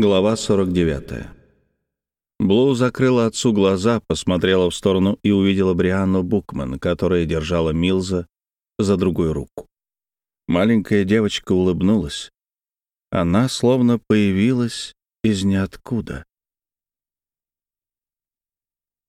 Глава 49. Блу закрыла отцу глаза, посмотрела в сторону и увидела Брианну Букман, которая держала Милза за другую руку. Маленькая девочка улыбнулась. Она словно появилась из ниоткуда.